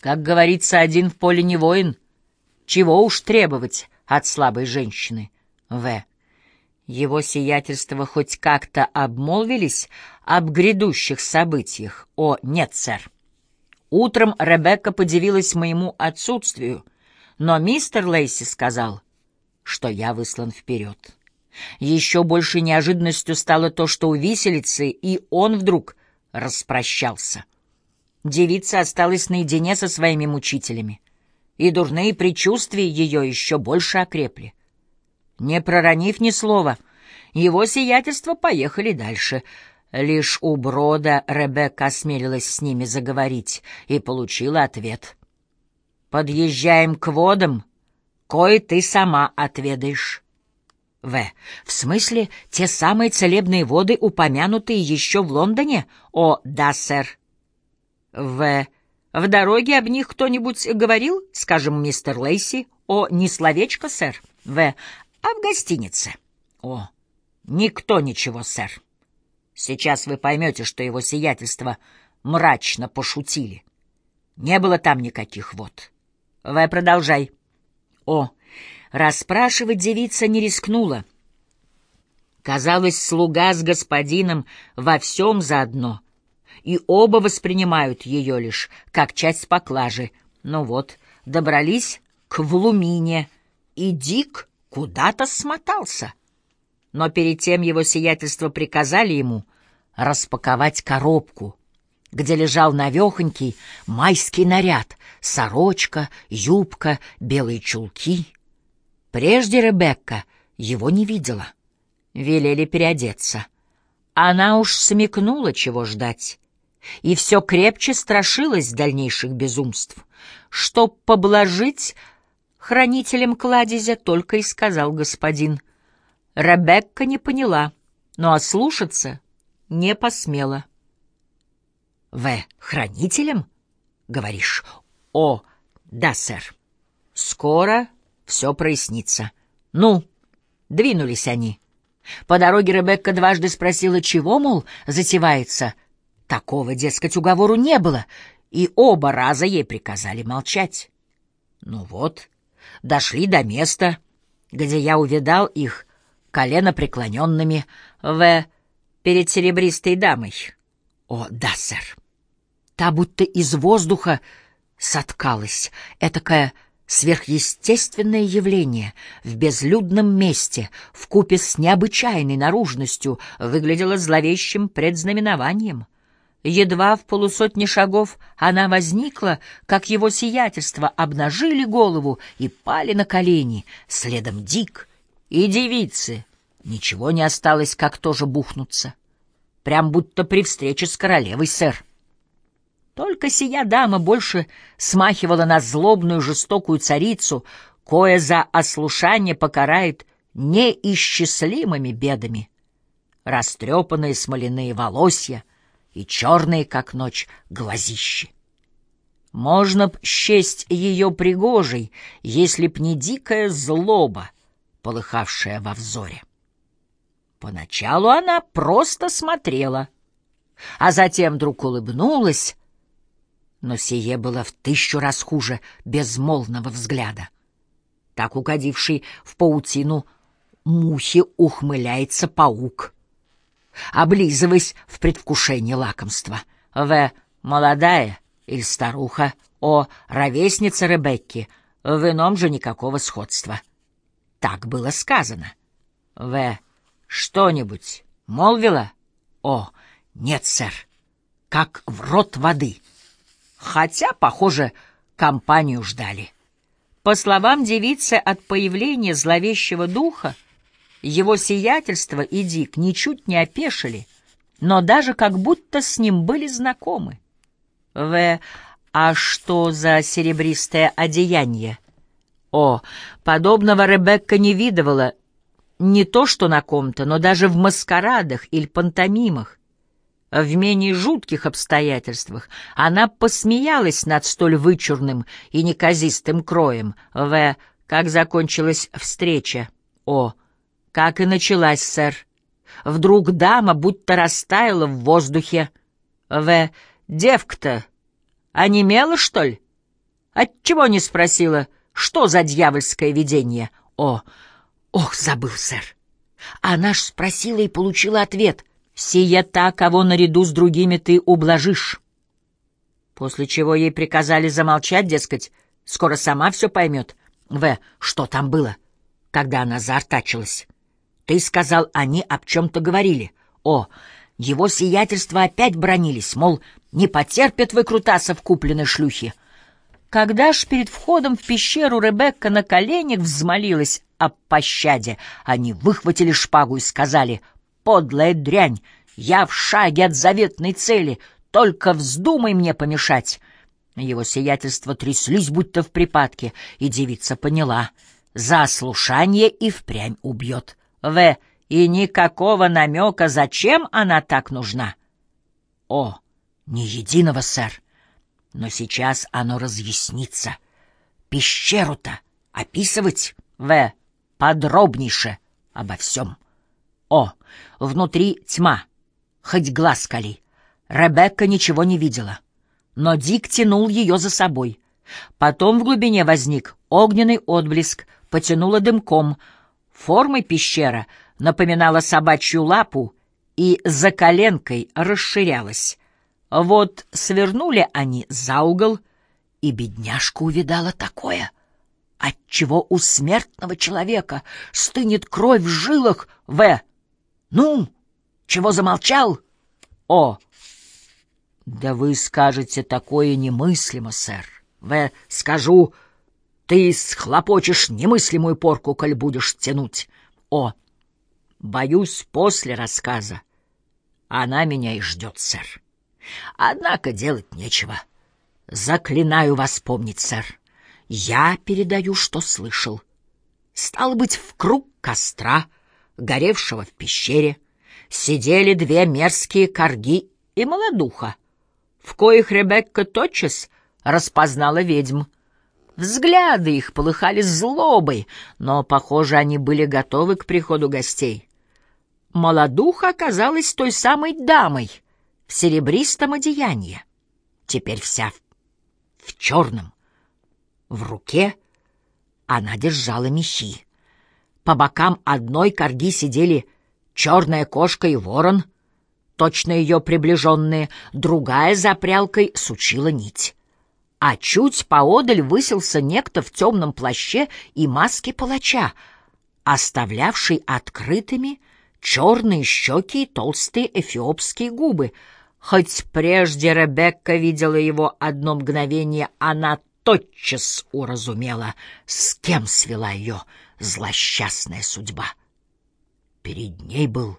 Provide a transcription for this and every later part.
Как говорится, один в поле не воин. Чего уж требовать от слабой женщины? В. Его сиятельство хоть как-то обмолвились об грядущих событиях? О, нет, сэр. Утром Ребекка подивилась моему отсутствию, но мистер Лейси сказал, что я выслан вперед. Еще большей неожиданностью стало то, что у виселицы и он вдруг распрощался. Девица осталась наедине со своими мучителями, и дурные предчувствия ее еще больше окрепли. Не проронив ни слова, его сиятельство поехали дальше. Лишь у брода Ребекка осмелилась с ними заговорить и получила ответ. «Подъезжаем к водам, кое ты сама отведаешь». В. В смысле, те самые целебные воды, упомянутые еще в Лондоне? О, да, сэр. В. В дороге об них кто-нибудь говорил, скажем, мистер Лейси? О, не словечко, сэр. В. А в гостинице? О, никто ничего, сэр. Сейчас вы поймете, что его сиятельство мрачно пошутили. Не было там никаких вод. В. Продолжай. О, Расспрашивать девица не рискнула. Казалось, слуга с господином во всем заодно, и оба воспринимают ее лишь как часть поклажи. Ну вот, добрались к Влумине, и Дик куда-то смотался. Но перед тем его сиятельство приказали ему распаковать коробку, где лежал навехонький майский наряд — сорочка, юбка, белые чулки — Прежде Ребекка его не видела. Велели переодеться. Она уж смекнула, чего ждать, и все крепче страшилась дальнейших безумств. Чтоб поблажить хранителям кладезя, только и сказал господин. Ребекка не поняла, но ослушаться не посмела. — В. Хранителем? — говоришь. — О, да, сэр. Скоро все прояснится. Ну, двинулись они. По дороге Ребекка дважды спросила, чего, мол, затевается. Такого, дескать, уговору не было, и оба раза ей приказали молчать. Ну вот, дошли до места, где я увидал их колено преклоненными в... перед серебристой дамой. О, да, сэр. Та будто из воздуха соткалась, этакая Сверхъестественное явление в безлюдном месте в купе с необычайной наружностью выглядело зловещим предзнаменованием. Едва в полусотни шагов она возникла, как его сиятельство обнажили голову и пали на колени, следом Дик и девицы. Ничего не осталось, как тоже бухнуться. Прям будто при встрече с королевой, сэр. Только сия дама больше смахивала на злобную жестокую царицу, кое за ослушание покарает неисчислимыми бедами. Растрепанные смоляные волосья и черные, как ночь, глазищи. Можно б счесть ее пригожей, если б не дикая злоба, полыхавшая во взоре. Поначалу она просто смотрела, а затем вдруг улыбнулась, но сие было в тысячу раз хуже безмолвного взгляда. Так угодивший в паутину мухи ухмыляется паук, облизываясь в предвкушении лакомства. В. Молодая или старуха, О. Ровесница Ребекки, в ином же никакого сходства. Так было сказано. В. Что-нибудь молвила? О. Нет, сэр. Как в рот воды — хотя, похоже, компанию ждали. По словам девицы, от появления зловещего духа его сиятельство и Дик ничуть не опешили, но даже как будто с ним были знакомы. В. А что за серебристое одеяние? О, подобного Ребекка не видывала не то что на ком-то, но даже в маскарадах или пантомимах. В менее жутких обстоятельствах она посмеялась над столь вычурным и неказистым кроем. В. Как закончилась встреча? О. Как и началась, сэр. Вдруг дама будто растаяла в воздухе. В. Девка-то онемела, что ли? Отчего не спросила, что за дьявольское видение? О, ох, забыл, сэр. Она ж спросила и получила ответ. «Сия та, кого наряду с другими ты ублажишь». После чего ей приказали замолчать, дескать, скоро сама все поймет. В. Что там было, когда она заортачилась? Ты сказал, они об чем-то говорили. О, его сиятельство опять бронились, мол, не потерпят выкрутасов купленной шлюхи. Когда ж перед входом в пещеру Ребекка на коленях взмолилась о пощаде, они выхватили шпагу и сказали «Подлая дрянь, я в шаге от заветной цели, только вздумай мне помешать». Его сиятельство тряслись, будто в припадке, и девица поняла — за ослушание и впрямь убьет. В. И никакого намека, зачем она так нужна. О, ни единого, сэр. Но сейчас оно разъяснится. Пещеру-то описывать, В, подробнейше обо всем. О, внутри тьма, хоть глаз кали. Ребекка ничего не видела, но Дик тянул ее за собой. Потом в глубине возник огненный отблеск, потянуло дымком. Формой пещера напоминала собачью лапу и за коленкой расширялась. Вот свернули они за угол, и бедняжка увидала такое, отчего у смертного человека стынет кровь в жилах. В. Ну, чего замолчал? О. Да вы скажете такое немыслимо, сэр. В. Скажу, ты схлопочешь немыслимую порку, коль будешь тянуть. О. Боюсь, после рассказа она меня и ждет, сэр. Однако делать нечего. Заклинаю вас помнить, сэр. Я передаю, что слышал. Стало быть, в круг костра, горевшего в пещере, сидели две мерзкие корги и молодуха, в коих Ребекка тотчас распознала ведьм. Взгляды их полыхали злобой, но, похоже, они были готовы к приходу гостей. Молодуха оказалась той самой дамой — в серебристом одеянии, теперь вся в, в черном. В руке она держала мечи. По бокам одной корги сидели черная кошка и ворон, точно ее приближенные, другая за прялкой сучила нить. А чуть поодаль высился некто в темном плаще и маске палача, оставлявший открытыми черные щеки и толстые эфиопские губы — Хоть прежде Ребекка видела его одно мгновение, она тотчас уразумела, с кем свела ее злосчастная судьба. Перед ней был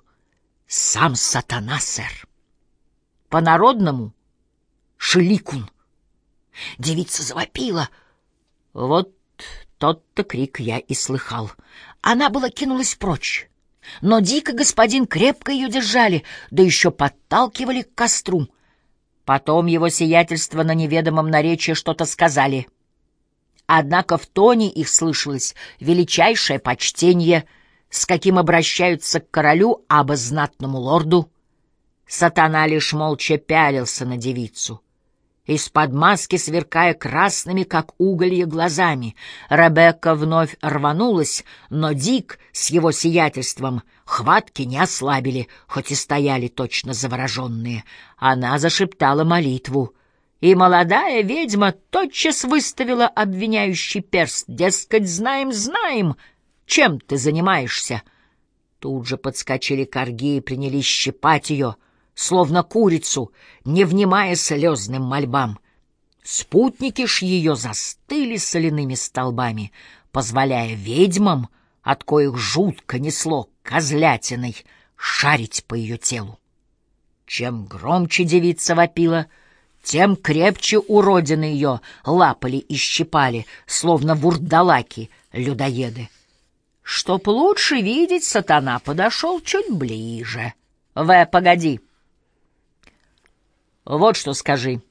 сам сатана, сэр. По-народному — шеликун. Девица завопила. Вот тот-то крик я и слыхал. Она была кинулась прочь. Но дико господин крепко ее держали, да еще подталкивали к костру. Потом его сиятельство на неведомом наречии что-то сказали. Однако в тоне их слышалось величайшее почтение, с каким обращаются к королю, або знатному лорду. Сатана лишь молча пялился на девицу — из-под маски, сверкая красными, как уголья, глазами, Ребекка вновь рванулась, но Дик с его сиятельством хватки не ослабили, хоть и стояли точно завороженные. Она зашептала молитву, и молодая ведьма тотчас выставила обвиняющий перст, дескать, знаем, знаем, чем ты занимаешься. Тут же подскочили корги и принялись щипать ее — словно курицу, не внимая слезным мольбам. Спутники ж ее застыли соляными столбами, позволяя ведьмам, от коих жутко несло козлятиной, шарить по ее телу. Чем громче девица вопила, тем крепче уродины ее лапали и щипали, словно вурдалаки, людоеды. Чтоб лучше видеть, сатана подошел чуть ближе. «В, погоди!» Вот что скажи.